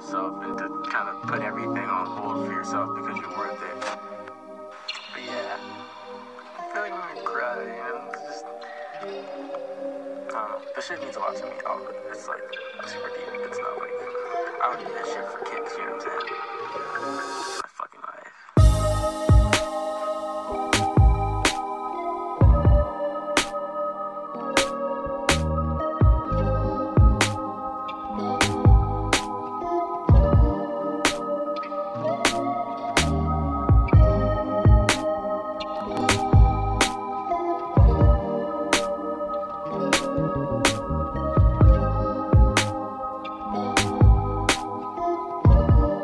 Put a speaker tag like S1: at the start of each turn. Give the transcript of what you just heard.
S1: yourself and to kind of put everything on hold for yourself because you're worth it. But yeah, I feel like I'm gonna cry and just. I don't know. This shit means a lot to me. Oh, it's like super deep. It's not like I don't do this shit for